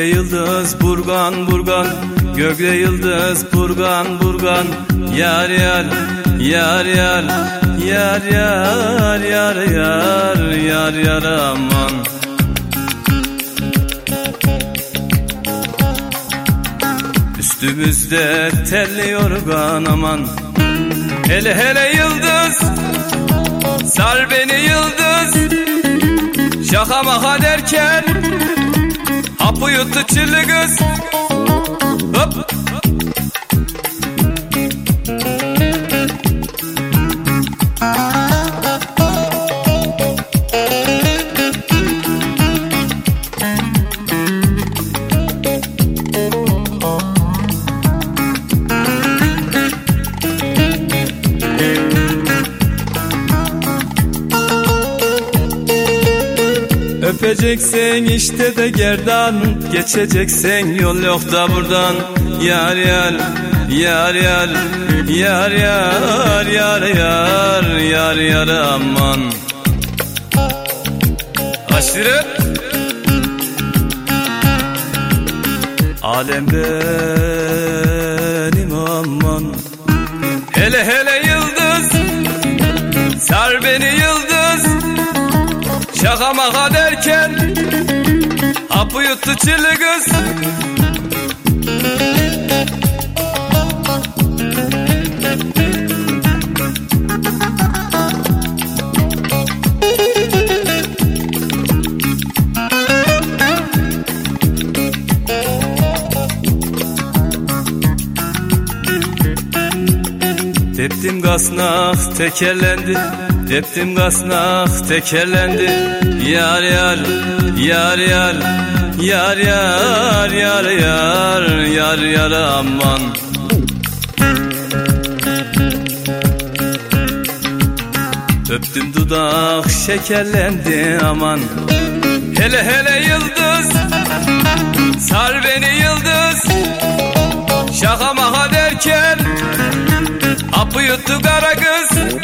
Gökte yıldız burgan burgan. Gökte yıldız burgan burgan. Yar yar yar yar. Yar yar yar yar yar yar aman. Üstümüzde telli yorgan aman. Hele hele yıldız. Sar beni yıldız. Şaka maka derken Hapı yuttu çilli kız Öpeceksen işte de gerdan Geçeceksen yol yok da buradan. Yar yar yar yar Yar yar yar yar Yar yar aman. Aşırı. Alem benim aman. Hele hele yıldız Sar beni yıldız Şaka maka derken Hapı yuttu çilli kız Teptim gasnak tekerlendi. Teptim gasnak tekerlendi. Yar yar yar yar Yar yar yar yar Yar yar aman. Öptüm dudak şekerlendi aman. Hele hele yıldız yuttu kara gözün